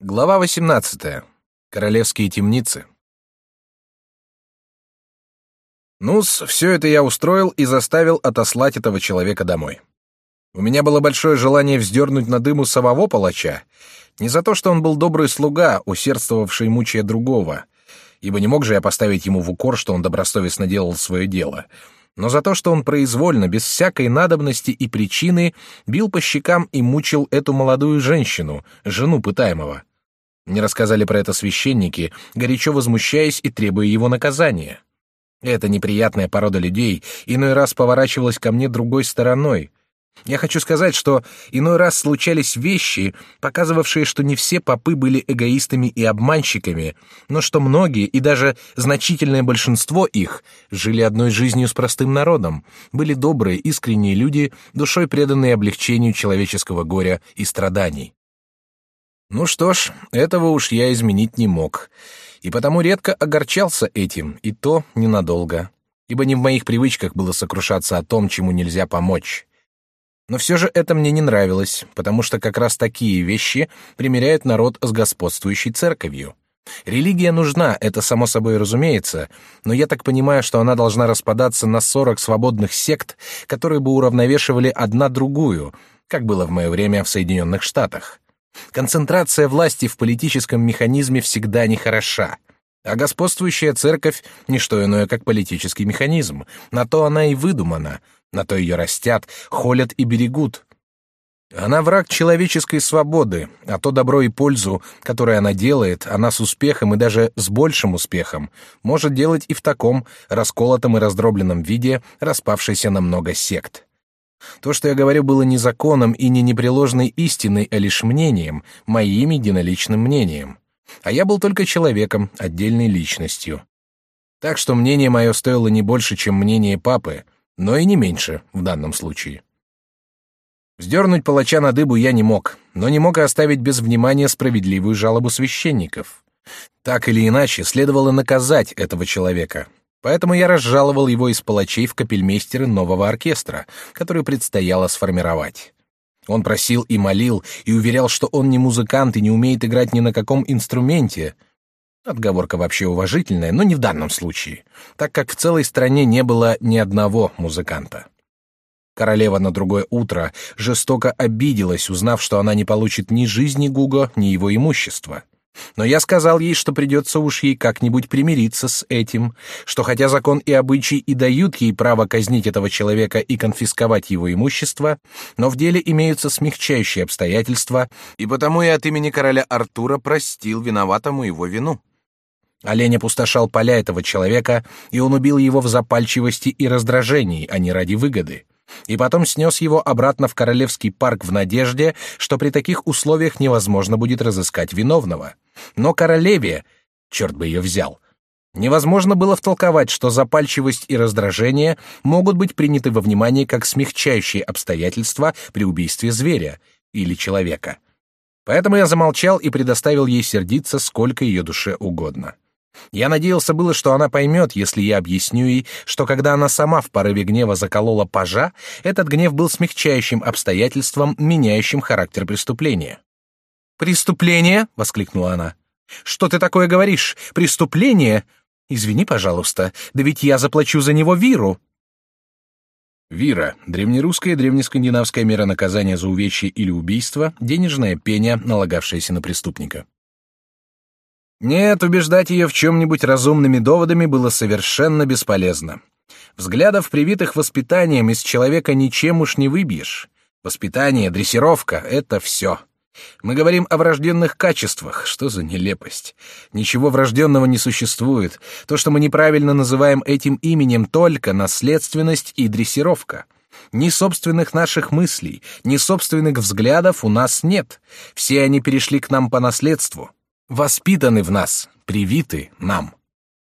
Глава 18. Королевские темницы. Нус, все это я устроил и заставил отослать этого человека домой. У меня было большое желание вздернуть на дыму самого палача, не за то, что он был добрый слуга, усердствовавший мучая другого, ибо не мог же я поставить ему в укор, что он добросовестно делал свое дело — но за то, что он произвольно, без всякой надобности и причины, бил по щекам и мучил эту молодую женщину, жену пытаемого. Мне рассказали про это священники, горячо возмущаясь и требуя его наказания. Эта неприятная порода людей иной раз поворачивалась ко мне другой стороной, я хочу сказать, что иной раз случались вещи, показывавшие, что не все попы были эгоистами и обманщиками, но что многие и даже значительное большинство их жили одной жизнью с простым народом, были добрые, искренние люди, душой преданные облегчению человеческого горя и страданий. Ну что ж, этого уж я изменить не мог, и потому редко огорчался этим, и то ненадолго, ибо не в моих привычках было сокрушаться о том, чему нельзя помочь. Но все же это мне не нравилось, потому что как раз такие вещи примеряет народ с господствующей церковью. Религия нужна, это само собой разумеется, но я так понимаю, что она должна распадаться на сорок свободных сект, которые бы уравновешивали одна другую, как было в мое время в Соединенных Штатах. Концентрация власти в политическом механизме всегда нехороша. А господствующая церковь — не что иное, как политический механизм. На то она и выдумана — на то ее растят, холят и берегут. Она враг человеческой свободы, а то добро и пользу, которое она делает, она с успехом и даже с большим успехом может делать и в таком расколотом и раздробленном виде, распавшейся на много сект. То, что я говорю, было не законом и не непреложной истиной, а лишь мнением, моим единоличным мнением. А я был только человеком, отдельной личностью. Так что мнение мое стоило не больше, чем мнение папы — но и не меньше в данном случае. Вздернуть палача на дыбу я не мог, но не мог и оставить без внимания справедливую жалобу священников. Так или иначе, следовало наказать этого человека. Поэтому я разжаловал его из палачей в капельмейстеры нового оркестра, который предстояло сформировать. Он просил и молил, и уверял, что он не музыкант и не умеет играть ни на каком инструменте — Отговорка вообще уважительная, но не в данном случае, так как в целой стране не было ни одного музыканта. Королева на другое утро жестоко обиделась, узнав, что она не получит ни жизни Гуго, ни его имущества. Но я сказал ей, что придется уж ей как-нибудь примириться с этим, что хотя закон и обычай и дают ей право казнить этого человека и конфисковать его имущество, но в деле имеются смягчающие обстоятельства, и потому и от имени короля Артура простил виноватому его вину. Олень опустошал поля этого человека, и он убил его в запальчивости и раздражении, а не ради выгоды. И потом снес его обратно в Королевский парк в надежде, что при таких условиях невозможно будет разыскать виновного. Но королеве, черт бы ее взял, невозможно было втолковать, что запальчивость и раздражение могут быть приняты во внимание как смягчающие обстоятельства при убийстве зверя или человека. Поэтому я замолчал и предоставил ей сердиться сколько ее душе угодно. Я надеялся было, что она поймет, если я объясню ей, что когда она сама в порыве гнева заколола пажа, этот гнев был смягчающим обстоятельством, меняющим характер преступления. «Преступление?» — воскликнула она. «Что ты такое говоришь? Преступление? Извини, пожалуйста, да ведь я заплачу за него виру». Вира — древнерусская и древнескандинавская мера наказания за увечье или убийство, денежная пеня, налагавшаяся на преступника. Нет, убеждать ее в чем-нибудь разумными доводами было совершенно бесполезно. Взглядов, привитых воспитанием, из человека ничем уж не выбьешь. Воспитание, дрессировка — это все. Мы говорим о врожденных качествах. Что за нелепость? Ничего врожденного не существует. То, что мы неправильно называем этим именем, только наследственность и дрессировка. Ни собственных наших мыслей, ни собственных взглядов у нас нет. Все они перешли к нам по наследству воспитаны в нас, привиты нам.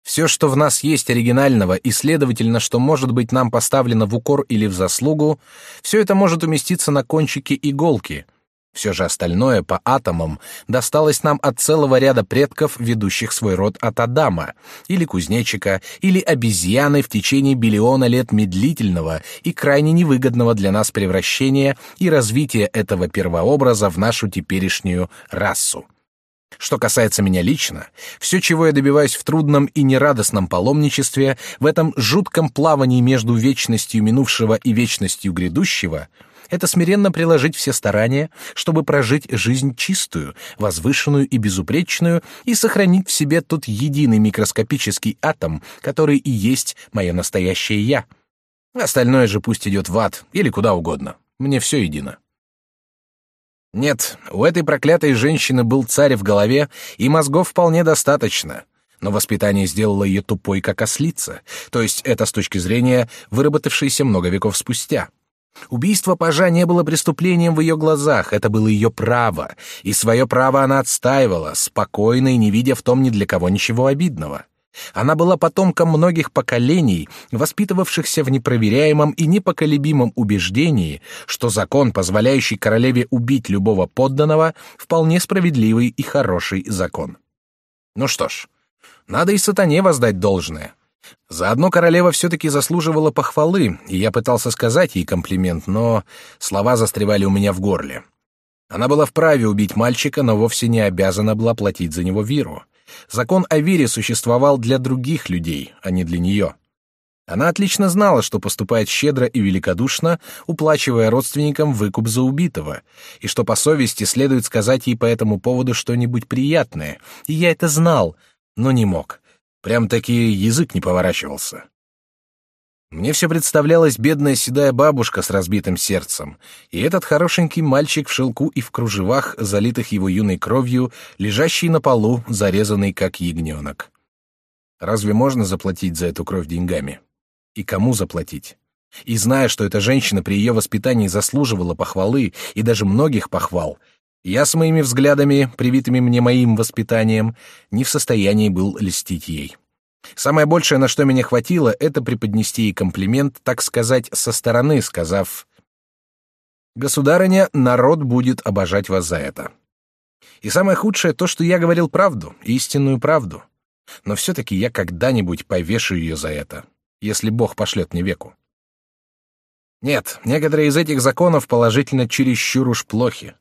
Все, что в нас есть оригинального и, следовательно, что может быть нам поставлено в укор или в заслугу, все это может уместиться на кончике иголки. Все же остальное по атомам досталось нам от целого ряда предков, ведущих свой род от Адама, или кузнечика, или обезьяны в течение биллиона лет медлительного и крайне невыгодного для нас превращения и развития этого первообраза в нашу теперешнюю расу. Что касается меня лично, все, чего я добиваюсь в трудном и нерадостном паломничестве, в этом жутком плавании между вечностью минувшего и вечностью грядущего, это смиренно приложить все старания, чтобы прожить жизнь чистую, возвышенную и безупречную и сохранить в себе тот единый микроскопический атом, который и есть мое настоящее «я». Остальное же пусть идет в ад или куда угодно. Мне все едино. Нет, у этой проклятой женщины был царь в голове, и мозгов вполне достаточно. Но воспитание сделало ее тупой, как ослица, то есть это с точки зрения выработавшейся много веков спустя. Убийство пажа не было преступлением в ее глазах, это было ее право, и свое право она отстаивала, спокойно и не видя в том ни для кого ничего обидного. Она была потомком многих поколений, воспитывавшихся в непроверяемом и непоколебимом убеждении, что закон, позволяющий королеве убить любого подданного, вполне справедливый и хороший закон. Ну что ж, надо и сатане воздать должное. Заодно королева все-таки заслуживала похвалы, и я пытался сказать ей комплимент, но слова застревали у меня в горле. Она была вправе убить мальчика, но вовсе не обязана была платить за него виру. Закон о вере существовал для других людей, а не для нее. Она отлично знала, что поступает щедро и великодушно, уплачивая родственникам выкуп за убитого, и что по совести следует сказать ей по этому поводу что-нибудь приятное. И я это знал, но не мог. Прям-таки язык не поворачивался. Мне все представлялась бедная седая бабушка с разбитым сердцем, и этот хорошенький мальчик в шелку и в кружевах, залитых его юной кровью, лежащий на полу, зарезанный как ягненок. Разве можно заплатить за эту кровь деньгами? И кому заплатить? И зная, что эта женщина при ее воспитании заслуживала похвалы и даже многих похвал, я с моими взглядами, привитыми мне моим воспитанием, не в состоянии был льстить ей. Самое большее, на что меня хватило, это преподнести ей комплимент, так сказать, со стороны, сказав «Государыня, народ будет обожать вас за это». И самое худшее то, что я говорил правду, истинную правду. Но все-таки я когда-нибудь повешу ее за это, если Бог пошлет мне веку. Нет, некоторые из этих законов положительно чересчур уж плохи.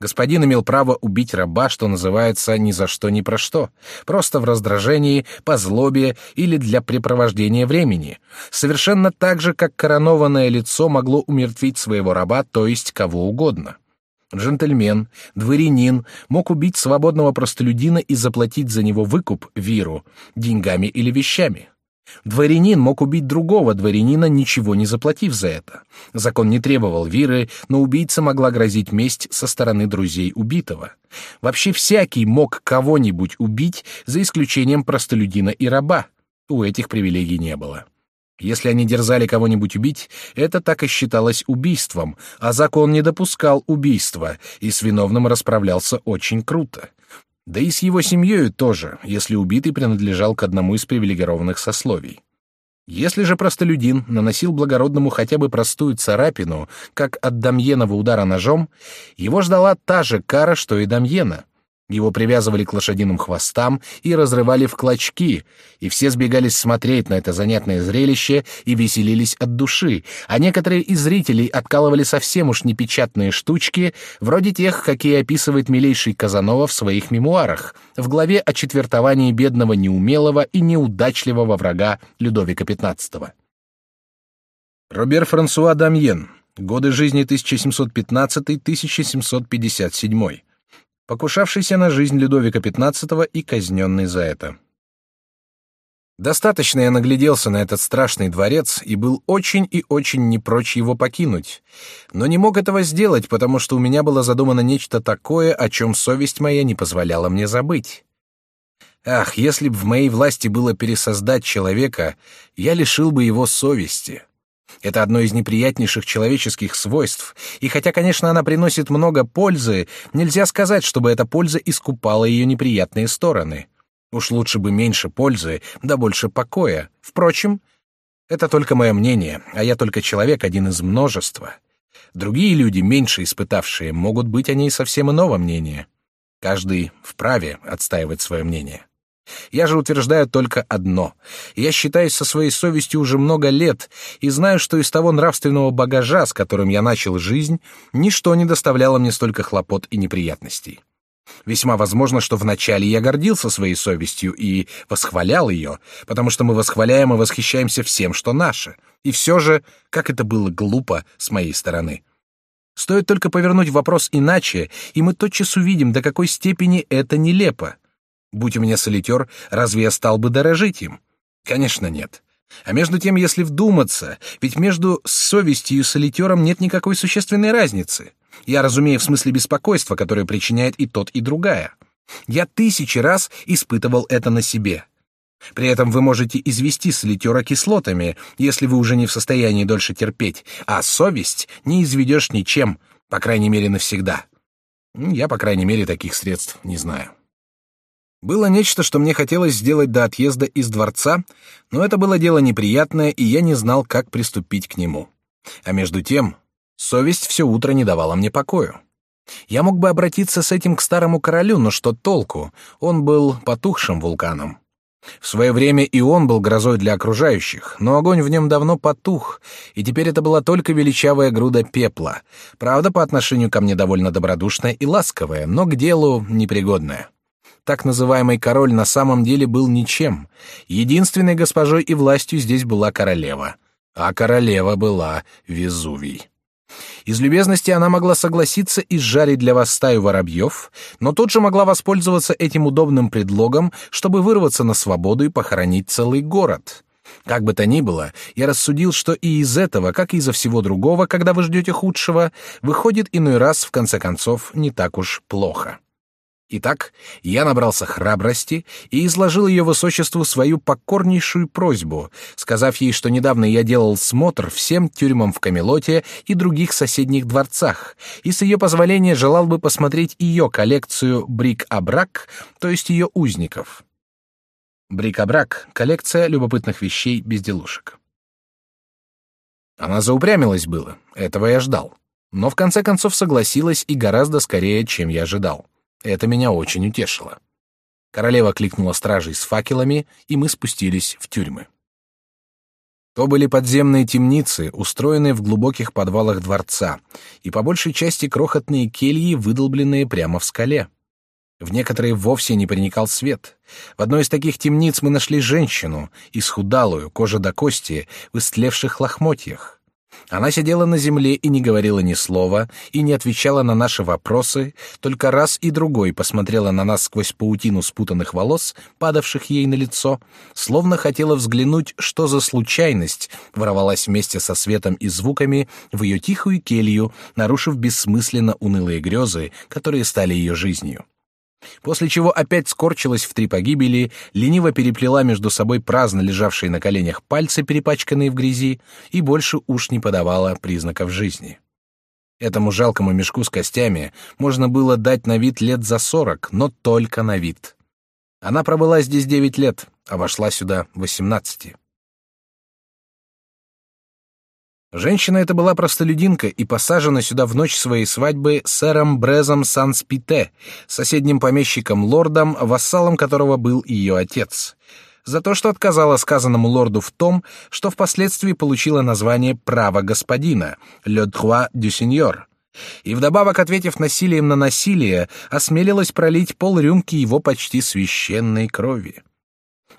Господин имел право убить раба, что называется, ни за что ни про что, просто в раздражении, по злобе или для препровождения времени, совершенно так же, как коронованное лицо могло умертвить своего раба, то есть кого угодно. Джентльмен, дворянин мог убить свободного простолюдина и заплатить за него выкуп, виру, деньгами или вещами. Дворянин мог убить другого дворянина, ничего не заплатив за это. Закон не требовал виры, но убийца могла грозить месть со стороны друзей убитого. Вообще всякий мог кого-нибудь убить, за исключением простолюдина и раба. У этих привилегий не было. Если они дерзали кого-нибудь убить, это так и считалось убийством, а закон не допускал убийства и с виновным расправлялся очень круто. Да и с его семьей тоже, если убитый принадлежал к одному из привилегированных сословий. Если же простолюдин наносил благородному хотя бы простую царапину, как от Дамьенова удара ножом, его ждала та же кара, что и Дамьена. Его привязывали к лошадиным хвостам и разрывали в клочки, и все сбегались смотреть на это занятное зрелище и веселились от души, а некоторые из зрителей откалывали совсем уж непечатные штучки, вроде тех, какие описывает милейший Казанова в своих мемуарах, в главе о четвертовании бедного неумелого и неудачливого врага Людовика XV. Робер Франсуа Дамьен. Годы жизни 1715-1757 покушавшийся на жизнь Людовика XV и казненный за это. Достаточно я нагляделся на этот страшный дворец и был очень и очень не прочь его покинуть, но не мог этого сделать, потому что у меня было задумано нечто такое, о чем совесть моя не позволяла мне забыть. Ах, если б в моей власти было пересоздать человека, я лишил бы его совести. Это одно из неприятнейших человеческих свойств, и хотя, конечно, она приносит много пользы, нельзя сказать, чтобы эта польза искупала ее неприятные стороны. Уж лучше бы меньше пользы, да больше покоя. Впрочем, это только мое мнение, а я только человек, один из множества. Другие люди, меньше испытавшие, могут быть о ней совсем иного мнения. Каждый вправе отстаивать свое мнение. Я же утверждаю только одно. Я считаюсь со своей совестью уже много лет и знаю, что из того нравственного багажа, с которым я начал жизнь, ничто не доставляло мне столько хлопот и неприятностей. Весьма возможно, что вначале я гордился своей совестью и восхвалял ее, потому что мы восхваляем и восхищаемся всем, что наше. И все же, как это было глупо с моей стороны. Стоит только повернуть вопрос иначе, и мы тотчас увидим, до какой степени это нелепо. Будь у меня солитер, разве я стал бы дорожить им? Конечно, нет. А между тем, если вдуматься, ведь между совестью и солитером нет никакой существенной разницы. Я разумею в смысле беспокойства, которое причиняет и тот, и другая. Я тысячи раз испытывал это на себе. При этом вы можете извести солитера кислотами, если вы уже не в состоянии дольше терпеть, а совесть не изведешь ничем, по крайней мере, навсегда. Я, по крайней мере, таких средств не знаю. Было нечто, что мне хотелось сделать до отъезда из дворца, но это было дело неприятное, и я не знал, как приступить к нему. А между тем, совесть все утро не давала мне покою. Я мог бы обратиться с этим к старому королю, но что толку? Он был потухшим вулканом. В свое время и он был грозой для окружающих, но огонь в нем давно потух, и теперь это была только величавая груда пепла, правда, по отношению ко мне довольно добродушная и ласковая, но к делу непригодная так называемый король на самом деле был ничем. Единственной госпожой и властью здесь была королева. А королева была Везувий. Из любезности она могла согласиться и сжарить для вас стаю воробьев, но тут же могла воспользоваться этим удобным предлогом, чтобы вырваться на свободу и похоронить целый город. Как бы то ни было, я рассудил, что и из этого, как и из-за всего другого, когда вы ждете худшего, выходит иной раз, в конце концов, не так уж плохо. Итак, я набрался храбрости и изложил ее высочеству свою покорнейшую просьбу, сказав ей, что недавно я делал смотр всем тюрьмам в Камелоте и других соседних дворцах, и с ее позволения желал бы посмотреть ее коллекцию брик-абрак, то есть ее узников. Брик-абрак — коллекция любопытных вещей безделушек. Она заупрямилась было, этого я ждал, но в конце концов согласилась и гораздо скорее, чем я ожидал. Это меня очень утешило. Королева кликнула стражей с факелами, и мы спустились в тюрьмы. То были подземные темницы, устроенные в глубоких подвалах дворца, и по большей части крохотные кельи, выдолбленные прямо в скале. В некоторые вовсе не проникал свет. В одной из таких темниц мы нашли женщину, исхудалую, кожа до кости, в истлевших лохмотьях. Она сидела на земле и не говорила ни слова, и не отвечала на наши вопросы, только раз и другой посмотрела на нас сквозь паутину спутанных волос, падавших ей на лицо, словно хотела взглянуть, что за случайность ворвалась вместе со светом и звуками в ее тихую келью, нарушив бессмысленно унылые грезы, которые стали ее жизнью после чего опять скорчилась в три погибели, лениво переплела между собой праздно лежавшие на коленях пальцы, перепачканные в грязи, и больше уж не подавала признаков жизни. Этому жалкому мешку с костями можно было дать на вид лет за сорок, но только на вид. Она пробыла здесь девять лет, а вошла сюда восемнадцати. Женщина эта была простолюдинка и посажена сюда в ночь своей свадьбы сэром Брезом Санспите, соседним помещиком-лордом, вассалом которого был ее отец, за то, что отказала сказанному лорду в том, что впоследствии получила название «право господина» «le droit du seigneur», и вдобавок, ответив насилием на насилие, осмелилась пролить пол рюмки его почти священной крови.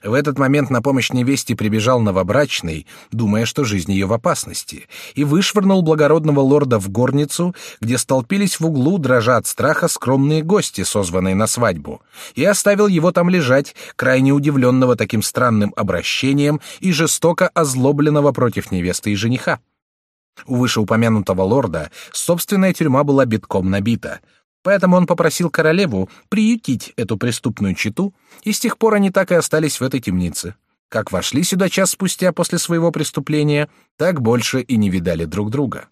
В этот момент на помощь невесте прибежал новобрачный, думая, что жизнь ее в опасности, и вышвырнул благородного лорда в горницу, где столпились в углу, дрожа от страха, скромные гости, созванные на свадьбу, и оставил его там лежать, крайне удивленного таким странным обращением и жестоко озлобленного против невесты и жениха. У вышеупомянутого лорда собственная тюрьма была битком набита — Поэтому он попросил королеву приютить эту преступную читу, и с тех пор они так и остались в этой темнице. Как вошли сюда час спустя после своего преступления, так больше и не видали друг друга.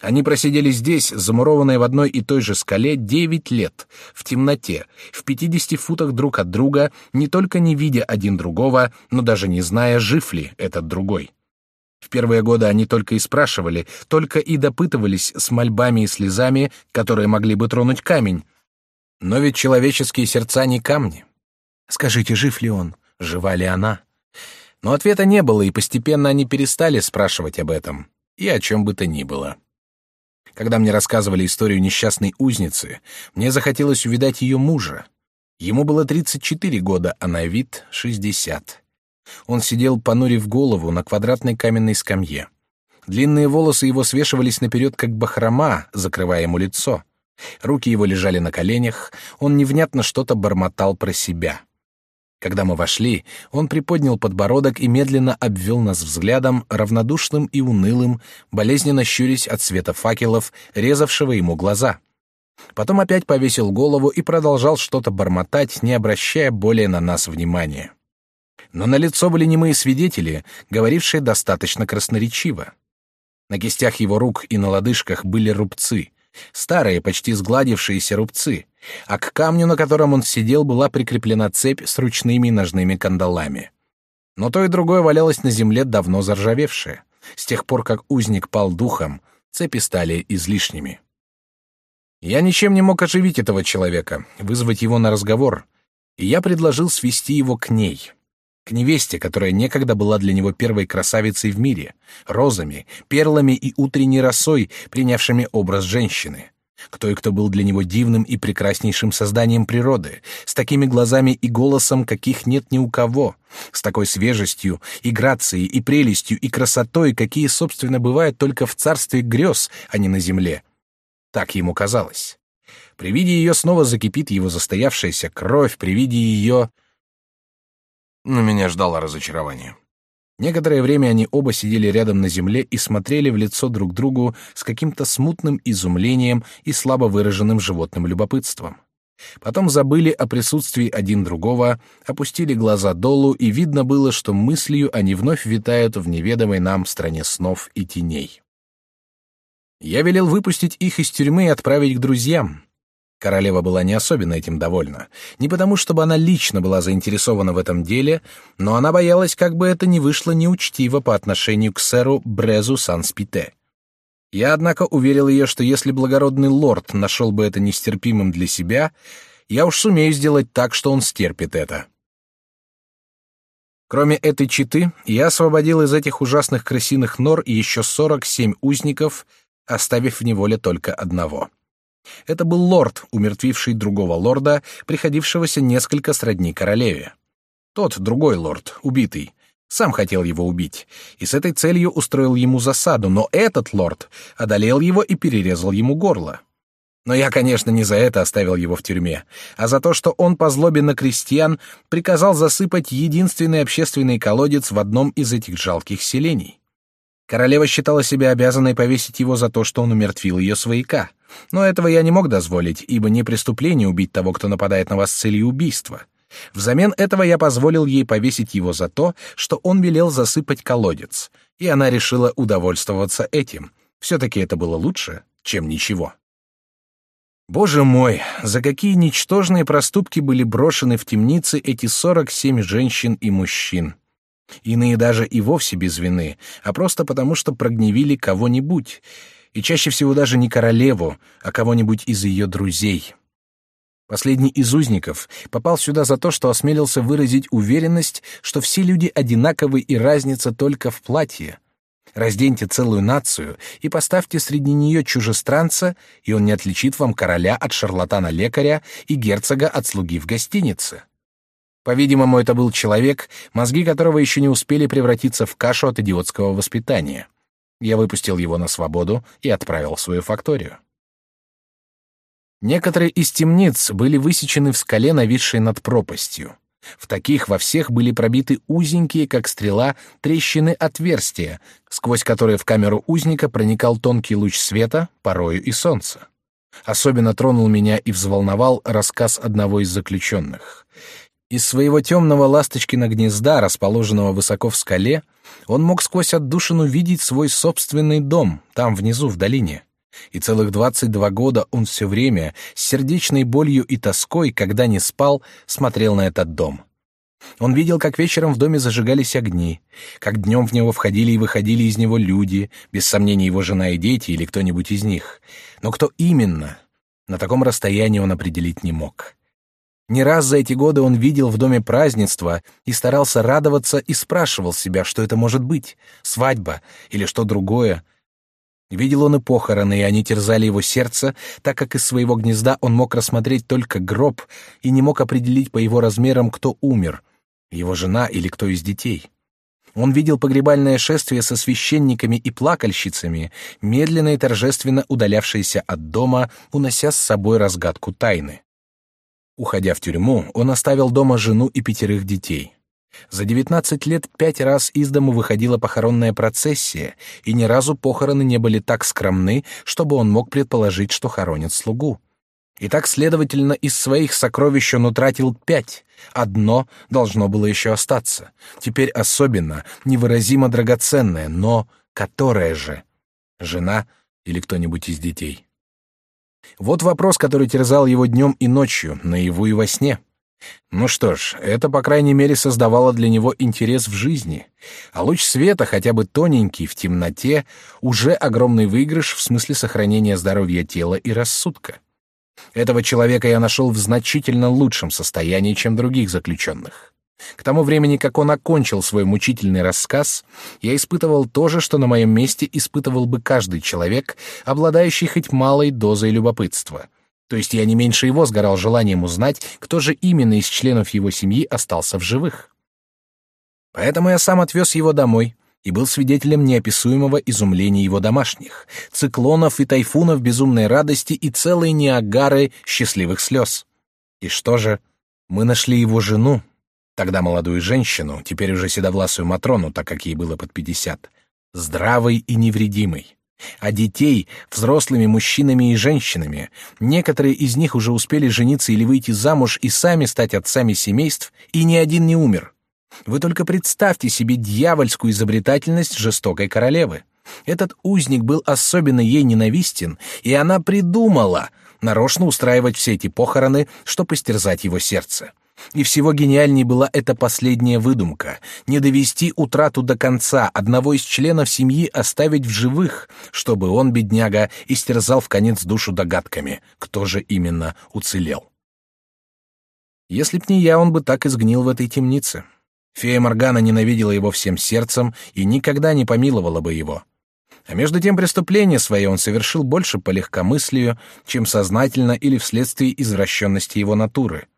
Они просидели здесь, замурованные в одной и той же скале, девять лет, в темноте, в пятидесяти футах друг от друга, не только не видя один другого, но даже не зная, жив ли этот другой. В первые годы они только и спрашивали, только и допытывались с мольбами и слезами, которые могли бы тронуть камень. Но ведь человеческие сердца не камни. Скажите, жив ли он? Жива ли она? Но ответа не было, и постепенно они перестали спрашивать об этом и о чем бы то ни было. Когда мне рассказывали историю несчастной узницы, мне захотелось увидать ее мужа. Ему было 34 года, а на вид — 60. Он сидел, понурив голову, на квадратной каменной скамье. Длинные волосы его свешивались наперед, как бахрома, закрывая ему лицо. Руки его лежали на коленях, он невнятно что-то бормотал про себя. Когда мы вошли, он приподнял подбородок и медленно обвел нас взглядом, равнодушным и унылым, болезненно щурясь от света факелов, резавшего ему глаза. Потом опять повесил голову и продолжал что-то бормотать, не обращая более на нас внимания. Но на лицо были немые свидетели, говорившие достаточно красноречиво. На кистях его рук и на лодыжках были рубцы, старые, почти сгладившиеся рубцы, а к камню, на котором он сидел, была прикреплена цепь с ручными ножными кандалами. Но то и другое валялось на земле давно заржавевшее. С тех пор, как узник пал духом, цепи стали излишними. Я ничем не мог оживить этого человека, вызвать его на разговор, и я предложил свести его к ней — к невесте, которая некогда была для него первой красавицей в мире, розами, перлами и утренней росой, принявшими образ женщины, к той, кто был для него дивным и прекраснейшим созданием природы, с такими глазами и голосом, каких нет ни у кого, с такой свежестью и грацией и прелестью и красотой, какие, собственно, бывают только в царстве грез, а не на земле. Так ему казалось. При виде ее снова закипит его застоявшаяся кровь, при виде ее но меня ждало разочарование. Некоторое время они оба сидели рядом на земле и смотрели в лицо друг другу с каким-то смутным изумлением и слабо выраженным животным любопытством. Потом забыли о присутствии один другого, опустили глаза долу, и видно было, что мыслью они вновь витают в неведомой нам стране снов и теней. Я велел выпустить их из тюрьмы и отправить к друзьям. Королева была не особенно этим довольна. Не потому, чтобы она лично была заинтересована в этом деле, но она боялась, как бы это ни вышло неучтиво по отношению к сэру Брезу Санспите. Я, однако, уверил ее, что если благородный лорд нашел бы это нестерпимым для себя, я уж сумею сделать так, что он стерпит это. Кроме этой читы, я освободил из этих ужасных крысиных нор еще сорок семь узников, оставив в неволе только одного — это был лорд, умертвивший другого лорда, приходившегося несколько сродни королеве. Тот, другой лорд, убитый, сам хотел его убить, и с этой целью устроил ему засаду, но этот лорд одолел его и перерезал ему горло. Но я, конечно, не за это оставил его в тюрьме, а за то, что он по злобе на крестьян приказал засыпать единственный общественный колодец в одном из этих жалких селений. Королева считала себя обязанной повесить его за то, что он умертвил ее свояка. Но этого я не мог дозволить, ибо не преступление убить того, кто нападает на вас с целью убийства. Взамен этого я позволил ей повесить его за то, что он велел засыпать колодец, и она решила удовольствоваться этим. Все-таки это было лучше, чем ничего. Боже мой, за какие ничтожные проступки были брошены в темницы эти сорок семь женщин и мужчин. Иные даже и вовсе без вины, а просто потому, что прогневили кого-нибудь, и чаще всего даже не королеву, а кого-нибудь из ее друзей. Последний из узников попал сюда за то, что осмелился выразить уверенность, что все люди одинаковы и разница только в платье. Разденьте целую нацию и поставьте среди нее чужестранца, и он не отличит вам короля от шарлатана-лекаря и герцога от слуги в гостинице. По-видимому, это был человек, мозги которого еще не успели превратиться в кашу от идиотского воспитания. Я выпустил его на свободу и отправил в свою факторию. Некоторые из темниц были высечены в скале, нависшей над пропастью. В таких во всех были пробиты узенькие, как стрела, трещины отверстия, сквозь которые в камеру узника проникал тонкий луч света, порою и солнца. Особенно тронул меня и взволновал рассказ одного из заключенных. Из своего темного ласточкина гнезда, расположенного высоко в скале, он мог сквозь отдушину видеть свой собственный дом, там внизу, в долине. И целых двадцать два года он все время, с сердечной болью и тоской, когда не спал, смотрел на этот дом. Он видел, как вечером в доме зажигались огни, как днем в него входили и выходили из него люди, без сомнения его жена и дети или кто-нибудь из них. Но кто именно, на таком расстоянии он определить не мог. Не раз за эти годы он видел в доме празднество и старался радоваться и спрашивал себя, что это может быть, свадьба или что другое. Видел он и похороны, и они терзали его сердце, так как из своего гнезда он мог рассмотреть только гроб и не мог определить по его размерам, кто умер, его жена или кто из детей. Он видел погребальное шествие со священниками и плакальщицами, медленно и торжественно удалявшееся от дома, унося с собой разгадку тайны. Уходя в тюрьму, он оставил дома жену и пятерых детей. За девятнадцать лет пять раз из дому выходила похоронная процессия, и ни разу похороны не были так скромны, чтобы он мог предположить, что хоронят слугу. И так, следовательно, из своих сокровищ он утратил пять. Одно должно было еще остаться. Теперь особенно, невыразимо драгоценное, но которое же? Жена или кто-нибудь из детей? Вот вопрос, который терзал его днем и ночью, наяву и во сне. Ну что ж, это, по крайней мере, создавало для него интерес в жизни. А луч света, хотя бы тоненький, в темноте, уже огромный выигрыш в смысле сохранения здоровья тела и рассудка. Этого человека я нашел в значительно лучшем состоянии, чем других заключенных. К тому времени, как он окончил свой мучительный рассказ, я испытывал то же, что на моем месте испытывал бы каждый человек, обладающий хоть малой дозой любопытства — то есть я не меньше его сгорал желанием узнать, кто же именно из членов его семьи остался в живых. Поэтому я сам отвез его домой и был свидетелем неописуемого изумления его домашних, циклонов и тайфунов безумной радости и целой неагары счастливых слез. И что же? Мы нашли его жену, тогда молодую женщину, теперь уже седовласую Матрону, так как ей было под пятьдесят, здравой и невредимой а детей — взрослыми мужчинами и женщинами. Некоторые из них уже успели жениться или выйти замуж и сами стать отцами семейств, и ни один не умер. Вы только представьте себе дьявольскую изобретательность жестокой королевы. Этот узник был особенно ей ненавистен, и она придумала нарочно устраивать все эти похороны, чтобы истерзать его сердце. И всего гениальней была эта последняя выдумка — не довести утрату до конца, одного из членов семьи оставить в живых, чтобы он, бедняга, истерзал в конец душу догадками, кто же именно уцелел. Если б не я, он бы так и сгнил в этой темнице. Фея Моргана ненавидела его всем сердцем и никогда не помиловала бы его. А между тем преступление свое он совершил больше по легкомыслию, чем сознательно или вследствие извращенности его натуры —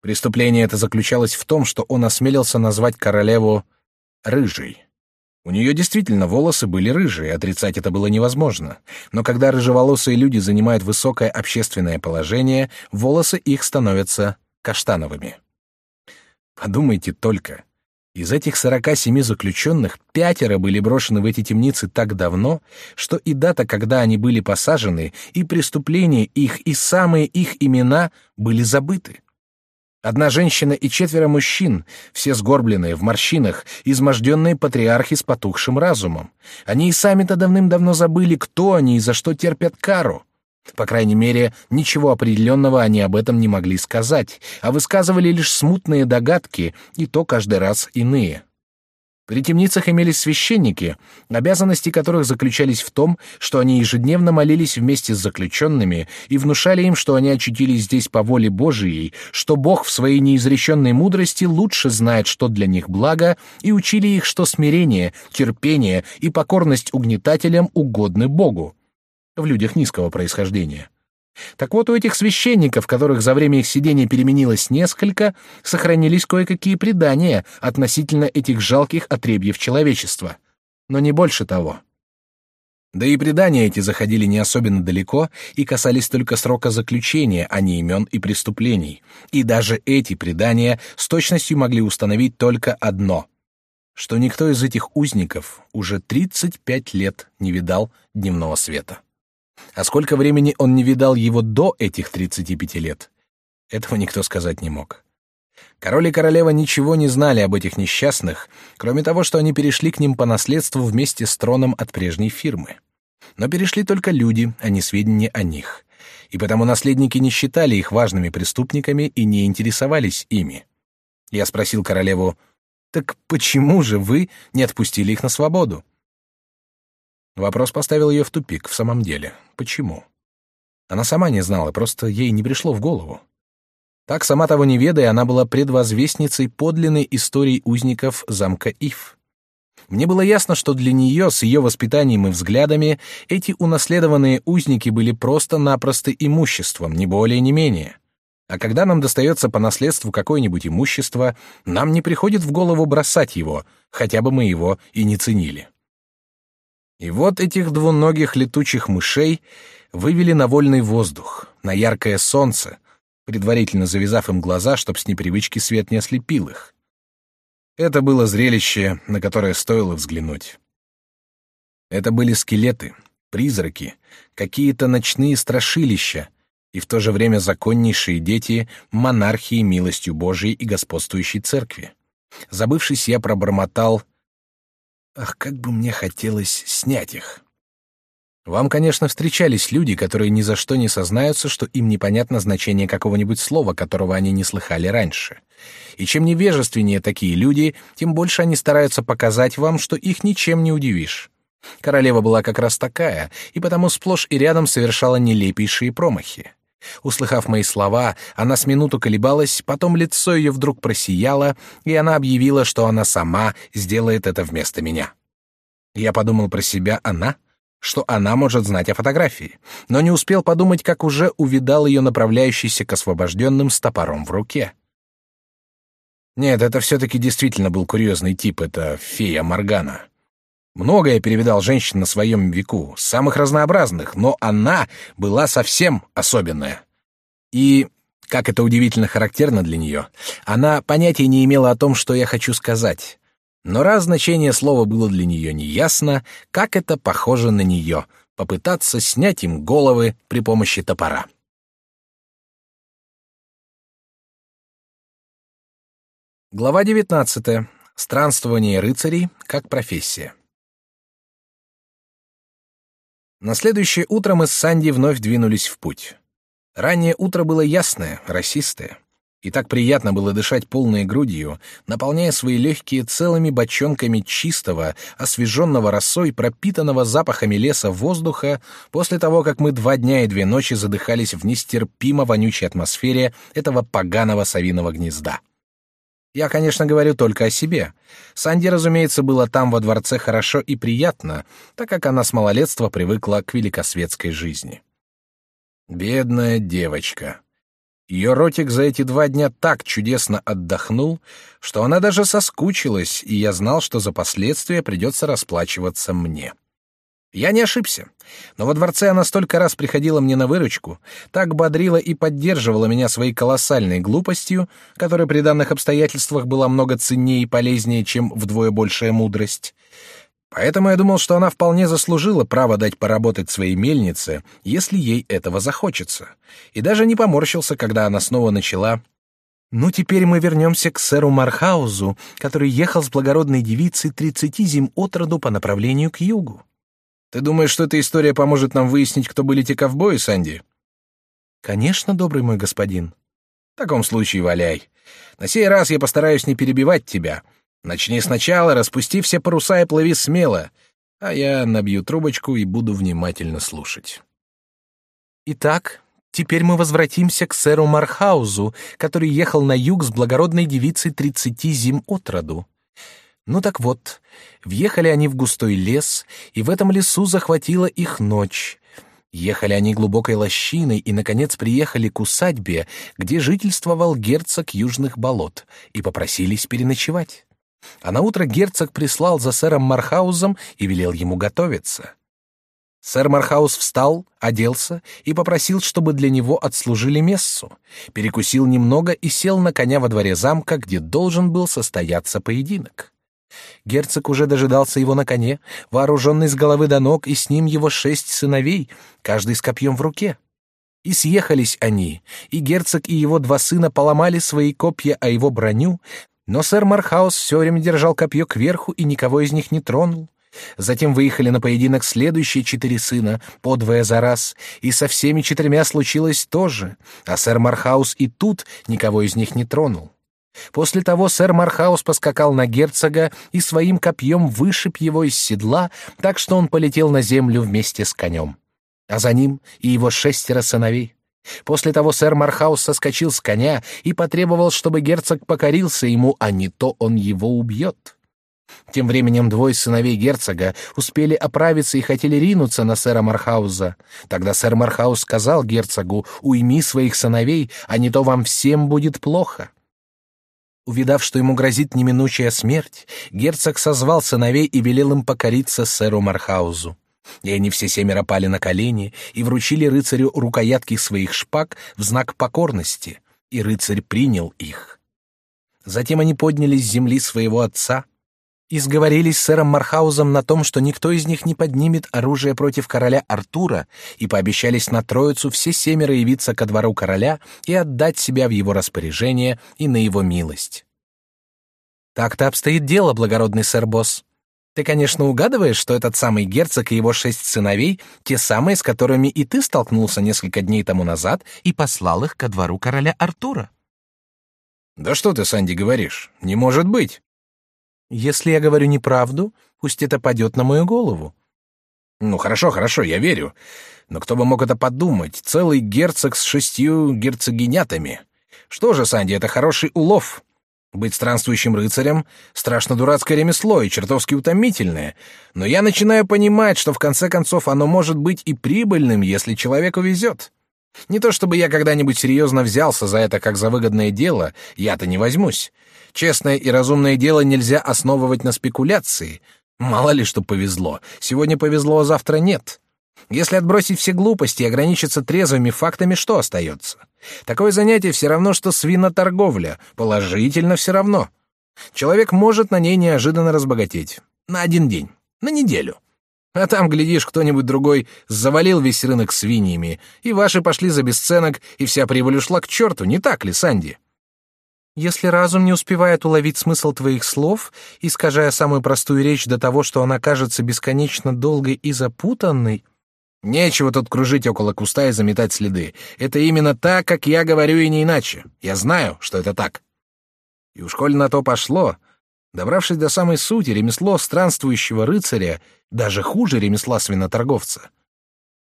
Преступление это заключалось в том, что он осмелился назвать королеву рыжей. У нее действительно волосы были рыжие, отрицать это было невозможно. Но когда рыжеволосые люди занимают высокое общественное положение, волосы их становятся каштановыми. Подумайте только. Из этих сорока семи заключенных пятеро были брошены в эти темницы так давно, что и дата, когда они были посажены, и преступления их, и самые их имена были забыты. Одна женщина и четверо мужчин, все сгорбленные, в морщинах, изможденные патриархи с потухшим разумом. Они и сами-то давным-давно забыли, кто они и за что терпят кару. По крайней мере, ничего определенного они об этом не могли сказать, а высказывали лишь смутные догадки, и то каждый раз иные. При темницах имелись священники, обязанности которых заключались в том, что они ежедневно молились вместе с заключенными и внушали им, что они очутились здесь по воле Божией, что Бог в своей неизреченной мудрости лучше знает, что для них благо, и учили их, что смирение, терпение и покорность угнетателям угодны Богу в людях низкого происхождения. Так вот, у этих священников, которых за время их сидения переменилось несколько, сохранились кое-какие предания относительно этих жалких отребьев человечества. Но не больше того. Да и предания эти заходили не особенно далеко и касались только срока заключения, а не имен и преступлений. И даже эти предания с точностью могли установить только одно — что никто из этих узников уже 35 лет не видал дневного света. А сколько времени он не видал его до этих 35 лет, этого никто сказать не мог. Король и королева ничего не знали об этих несчастных, кроме того, что они перешли к ним по наследству вместе с троном от прежней фирмы. Но перешли только люди, а не сведения о них. И потому наследники не считали их важными преступниками и не интересовались ими. Я спросил королеву, «Так почему же вы не отпустили их на свободу?» Вопрос поставил ее в тупик в самом деле. Почему? Она сама не знала, просто ей не пришло в голову. Так, сама того не ведая, она была предвозвестницей подлинной истории узников замка Ив. Мне было ясно, что для нее, с ее воспитанием и взглядами, эти унаследованные узники были просто-напросто имуществом, не более, не менее. А когда нам достается по наследству какое-нибудь имущество, нам не приходит в голову бросать его, хотя бы мы его и не ценили. И вот этих двуногих летучих мышей вывели на вольный воздух, на яркое солнце, предварительно завязав им глаза, чтоб с непривычки свет не ослепил их. Это было зрелище, на которое стоило взглянуть. Это были скелеты, призраки, какие-то ночные страшилища, и в то же время законнейшие дети монархии милостью Божией и господствующей церкви. Забывшись, я пробормотал «Ах, как бы мне хотелось снять их!» Вам, конечно, встречались люди, которые ни за что не сознаются, что им непонятно значение какого-нибудь слова, которого они не слыхали раньше. И чем невежественнее такие люди, тем больше они стараются показать вам, что их ничем не удивишь. Королева была как раз такая, и потому сплошь и рядом совершала нелепейшие промахи. Услыхав мои слова, она с минуту колебалась, потом лицо ее вдруг просияло, и она объявила, что она сама сделает это вместо меня. Я подумал про себя, она — что она может знать о фотографии, но не успел подумать, как уже увидал ее направляющийся к освобожденным с топором в руке. Нет, это все-таки действительно был курьезный тип, это фея Моргана. Многое перевидал женщин на своем веку, самых разнообразных, но она была совсем особенная. И, как это удивительно характерно для нее, она понятия не имела о том, что я хочу сказать. Но раз значение слова было для нее неясно, как это похоже на нее — попытаться снять им головы при помощи топора. Глава 19. Странствование рыцарей как профессия. На следующее утро мы с Санди вновь двинулись в путь. Раннее утро было ясное, росистое. И так приятно было дышать полной грудью, наполняя свои легкие целыми бочонками чистого, освеженного росой, пропитанного запахами леса воздуха, после того, как мы два дня и две ночи задыхались в нестерпимо вонючей атмосфере этого поганого совиного гнезда. Я, конечно, говорю только о себе. Санди, разумеется, было там во дворце хорошо и приятно, так как она с малолетства привыкла к великосветской жизни. Бедная девочка. Ее ротик за эти два дня так чудесно отдохнул, что она даже соскучилась, и я знал, что за последствия придется расплачиваться мне. Я не ошибся, но во дворце она столько раз приходила мне на выручку, так бодрила и поддерживала меня своей колоссальной глупостью, которая при данных обстоятельствах была много ценнее и полезнее, чем вдвое большая мудрость, Поэтому я думал, что она вполне заслужила право дать поработать своей мельнице, если ей этого захочется. И даже не поморщился, когда она снова начала «Ну, теперь мы вернемся к сэру Мархаузу, который ехал с благородной девицей тридцати зим от роду по направлению к югу». «Ты думаешь, что эта история поможет нам выяснить, кто были те ковбои, Санди?» «Конечно, добрый мой господин». «В таком случае валяй. На сей раз я постараюсь не перебивать тебя, Начни сначала, распусти все паруса и плыви смело, а я набью трубочку и буду внимательно слушать. Итак, теперь мы возвратимся к сэру Мархаузу, который ехал на юг с благородной девицей тридцати зим от роду. Ну так вот, въехали они в густой лес, и в этом лесу захватила их ночь. Ехали они глубокой лощиной и, наконец, приехали к усадьбе, где жительствовал герцог Южных болот, и попросились переночевать. А на утро герцог прислал за сэром Мархаузом и велел ему готовиться. Сэр Мархаус встал, оделся и попросил, чтобы для него отслужили мессу, перекусил немного и сел на коня во дворе замка, где должен был состояться поединок. Герцог уже дожидался его на коне, вооруженный с головы до ног, и с ним его шесть сыновей, каждый с копьем в руке. И съехались они, и герцог и его два сына поломали свои копья о его броню, но сэр Мархаус все время держал копье кверху и никого из них не тронул. Затем выехали на поединок следующие четыре сына, по двое за раз, и со всеми четырьмя случилось то же, а сэр Мархаус и тут никого из них не тронул. После того сэр Мархаус поскакал на герцога и своим копьем вышиб его из седла, так что он полетел на землю вместе с конем. А за ним и его шестеро сыновей. После того сэр Мархаус соскочил с коня и потребовал, чтобы герцог покорился ему, а не то он его убьет. Тем временем двое сыновей герцога успели оправиться и хотели ринуться на сэра Мархауза. Тогда сэр Мархауз сказал герцогу, уйми своих сыновей, а не то вам всем будет плохо. Увидав, что ему грозит неминучая смерть, герцог созвал сыновей и велел им покориться сэру Мархаузу. И они все семеро пали на колени и вручили рыцарю рукоятки своих шпаг в знак покорности, и рыцарь принял их. Затем они поднялись с земли своего отца и сговорились с сэром Мархаузом на том, что никто из них не поднимет оружие против короля Артура, и пообещались на троицу все семеро явиться ко двору короля и отдать себя в его распоряжение и на его милость. Так-то обстоит дело, благородный сэр Босс. Ты, конечно, угадываешь, что этот самый герцог и его шесть сыновей — те самые, с которыми и ты столкнулся несколько дней тому назад и послал их ко двору короля Артура. Да что ты, Санди, говоришь? Не может быть. Если я говорю неправду, пусть это падет на мою голову. Ну хорошо, хорошо, я верю. Но кто бы мог это подумать? Целый герцог с шестью герцогинятами. Что же, Санди, это хороший улов. Быть странствующим рыцарем — страшно дурацкое ремесло и чертовски утомительное, но я начинаю понимать, что в конце концов оно может быть и прибыльным, если человеку везет. Не то чтобы я когда-нибудь серьезно взялся за это как за выгодное дело, я-то не возьмусь. Честное и разумное дело нельзя основывать на спекуляции. Мало ли что повезло. Сегодня повезло, а завтра нет. Если отбросить все глупости и ограничиться трезвыми фактами, что остается? Такое занятие все равно, что свиноторговля. Положительно все равно. Человек может на ней неожиданно разбогатеть. На один день. На неделю. А там, глядишь, кто-нибудь другой завалил весь рынок свиньями, и ваши пошли за бесценок, и вся прибыль ушла к черту, не так ли, Санди? Если разум не успевает уловить смысл твоих слов, искажая самую простую речь до того, что она кажется бесконечно долгой и запутанной, Нечего тут кружить около куста и заметать следы. Это именно так, как я говорю, и не иначе. Я знаю, что это так. И уж коль на то пошло, добравшись до самой сути, ремесло странствующего рыцаря даже хуже ремесла свиноторговца.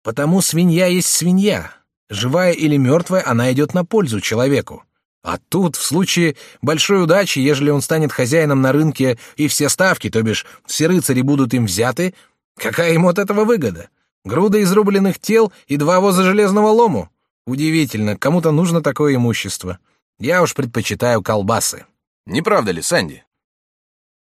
Потому свинья есть свинья. Живая или мертвая, она идет на пользу человеку. А тут, в случае большой удачи, ежели он станет хозяином на рынке, и все ставки, то бишь все рыцари будут им взяты, какая ему от этого выгода? Груда изрубленных тел и два воза железного лому. Удивительно, кому-то нужно такое имущество. Я уж предпочитаю колбасы. Не правда ли, Санди?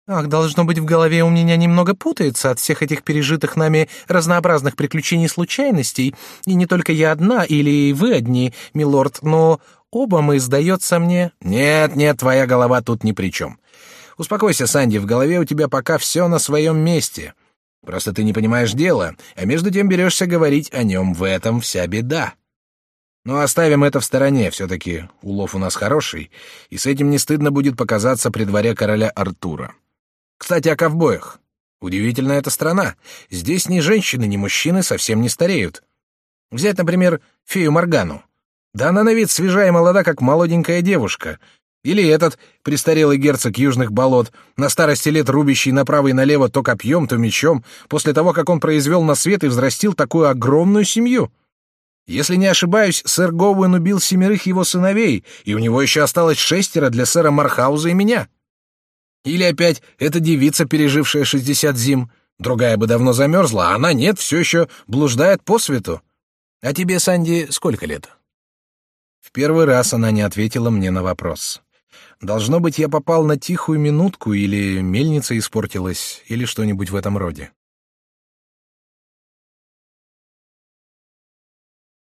Ах, должно быть, в голове у меня немного путается от всех этих пережитых нами разнообразных приключений и случайностей, и не только я одна или вы одни, милорд, но оба мы, сдается мне... Нет, нет, твоя голова тут ни при чем. Успокойся, Санди, в голове у тебя пока все на своем месте. Просто ты не понимаешь дела, а между тем берешься говорить о нем, в этом вся беда. Но оставим это в стороне, все-таки улов у нас хороший, и с этим не стыдно будет показаться при дворе короля Артура. Кстати, о ковбоях. Удивительная эта страна. Здесь ни женщины, ни мужчины совсем не стареют. Взять, например, фею Моргану. Да она на вид свежая и молода, как молоденькая девушка, или этот престарелый герцог южных болот, на старости лет рубящий направо и налево то копьем, то мечом, после того, как он произвел на свет и взрастил такую огромную семью. Если не ошибаюсь, сэр Гоуэн убил семерых его сыновей, и у него еще осталось шестеро для сэра Мархауза и меня. Или опять эта девица, пережившая шестьдесят зим. Другая бы давно замерзла, а она нет, все еще блуждает по свету. А тебе, Санди, сколько лет? В первый раз она не ответила мне на вопрос. Должно быть, я попал на тихую минутку, или мельница испортилась, или что-нибудь в этом роде.